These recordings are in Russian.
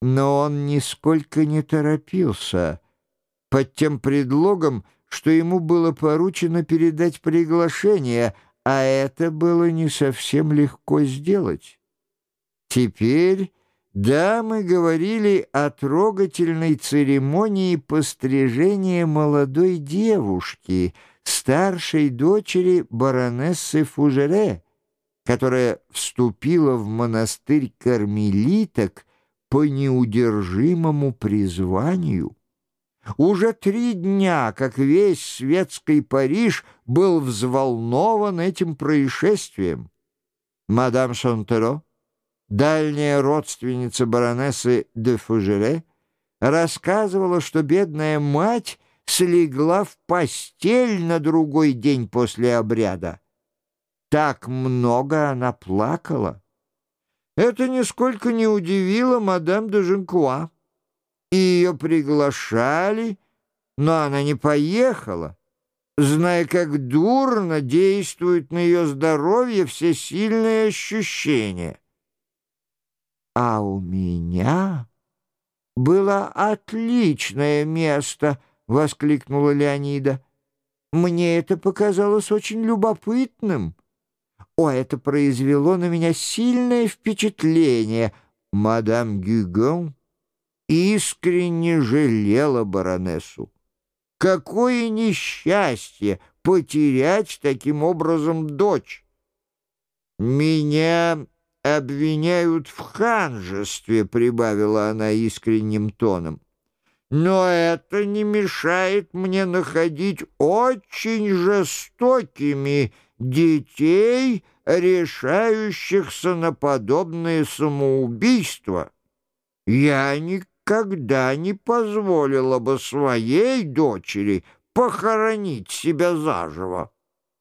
но он нисколько не торопился, под тем предлогом, что ему было поручено передать приглашение, а это было не совсем легко сделать. Теперь дамы говорили о трогательной церемонии пострижения молодой девушки, старшей дочери баронессы Фужере, которая вступила в монастырь кармелиток по неудержимому призванию. Уже три дня, как весь светский Париж был взволнован этим происшествием. Мадам Шантеро, дальняя родственница баронессы де Фужере, рассказывала, что бедная мать слегла в постель на другой день после обряда. Так много она плакала. Это нисколько не удивило мадам де Женкуа и ее приглашали, но она не поехала, зная, как дурно действуют на ее здоровье все сильные ощущения. А у меня было отличное место, — воскликнула Леонида. Мне это показалось очень любопытным. О, это произвело на меня сильное впечатление. Мадам Гюгон искренне жалела баронессу. Какое несчастье потерять таким образом дочь! «Меня обвиняют в ханжестве», — прибавила она искренним тоном. «Но это не мешает мне находить очень жестокими детей, решающихся на подобное самоубийство. Я никогда не позволила бы своей дочери похоронить себя заживо.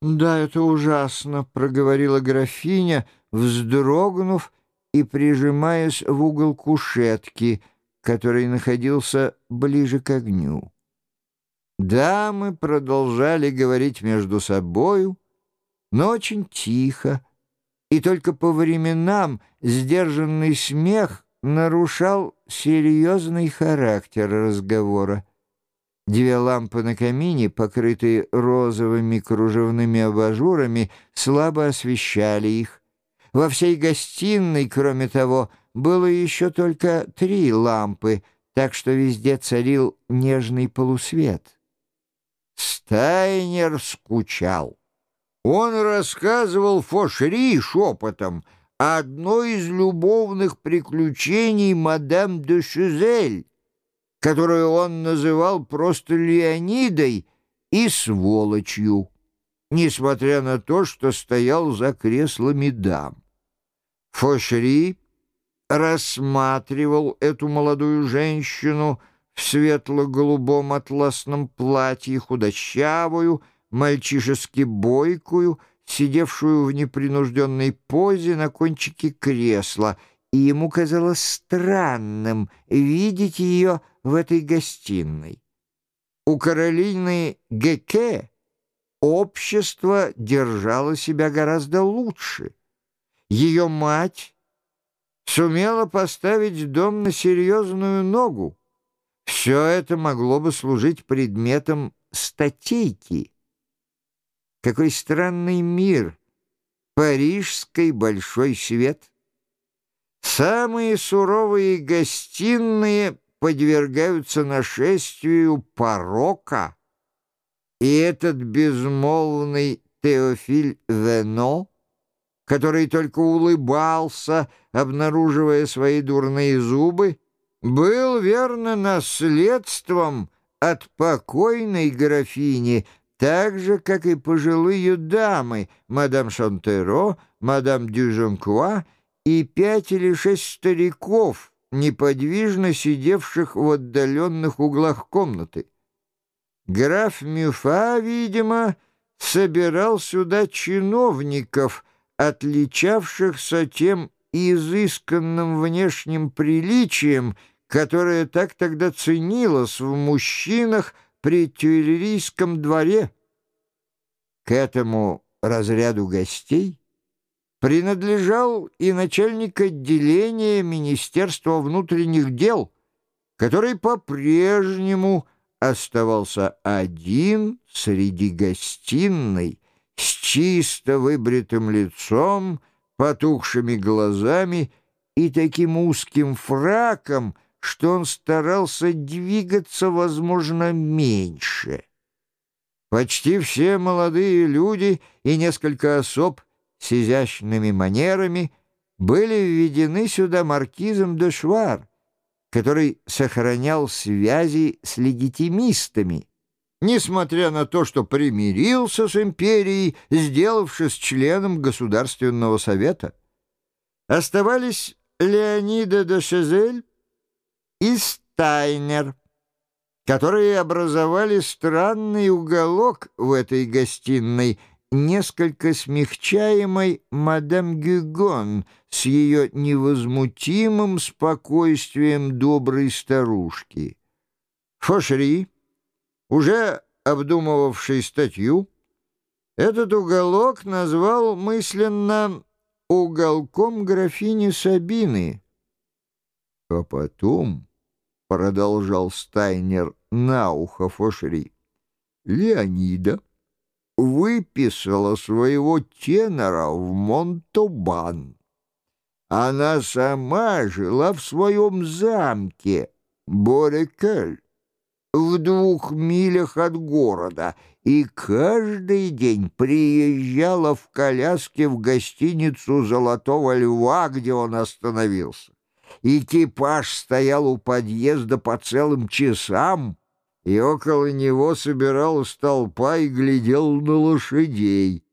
«Да, это ужасно», — проговорила графиня, вздрогнув и прижимаясь в угол кушетки, который находился ближе к огню. Дамы продолжали говорить между собою, но очень тихо, и только по временам сдержанный смех нарушал серьезный характер разговора. Две лампы на камине, покрытые розовыми кружевными абажурами, слабо освещали их. Во всей гостиной, кроме того, было еще только три лампы, так что везде царил нежный полусвет. Стайнер скучал. Он рассказывал Фошри шепотом — одно из любовных приключений мадам де Шизель, которую он называл просто Леонидой и сволочью, несмотря на то, что стоял за креслами дам. Фошри рассматривал эту молодую женщину в светло-голубом атласном платье, худощавую, мальчишески бойкую, сидевшую в непринужденной позе на кончике кресла, и ему казалось странным видеть ее в этой гостиной. У Каролины Геке общество держало себя гораздо лучше. Ее мать сумела поставить дом на серьезную ногу. Все это могло бы служить предметом статейки. Какой странный мир! Парижский большой свет. Самые суровые гостиные подвергаются нашествию порока, и этот безмолвный Теофиль Вено, который только улыбался, обнаруживая свои дурные зубы, был верно наследством от покойной графини так же, как и пожилые дамы, мадам Шантеро, мадам Дюжонкуа и пять или шесть стариков, неподвижно сидевших в отдаленных углах комнаты. Граф Мюфа, видимо, собирал сюда чиновников, отличавшихся тем изысканным внешним приличием, которое так тогда ценилось в мужчинах, при Тюильрийском дворе. К этому разряду гостей принадлежал и начальник отделения Министерства внутренних дел, который по-прежнему оставался один среди гостиной с чисто выбритым лицом, потухшими глазами и таким узким фраком, что он старался двигаться, возможно, меньше. Почти все молодые люди и несколько особ с изящными манерами были введены сюда маркизом де Швар, который сохранял связи с легитимистами, несмотря на то, что примирился с империей, сделавшись членом Государственного совета. Оставались Леонида де Шезель и Стайнер, которые образовали странный уголок в этой гостиной, несколько смягчаемой мадам Гюгон с ее невозмутимым спокойствием доброй старушки. Фошри, уже обдумывавший статью, этот уголок назвал мысленно уголком графини Сабины. А потом, — продолжал Стайнер на ухо Фошри, — Леонида выписала своего тенора в Монтобан. Она сама жила в своем замке Борекель в двух милях от города и каждый день приезжала в коляске в гостиницу «Золотого льва», где он остановился. Экипаж стоял у подъезда по целым часам, и около него собиралась толпа и глядел на лошадей.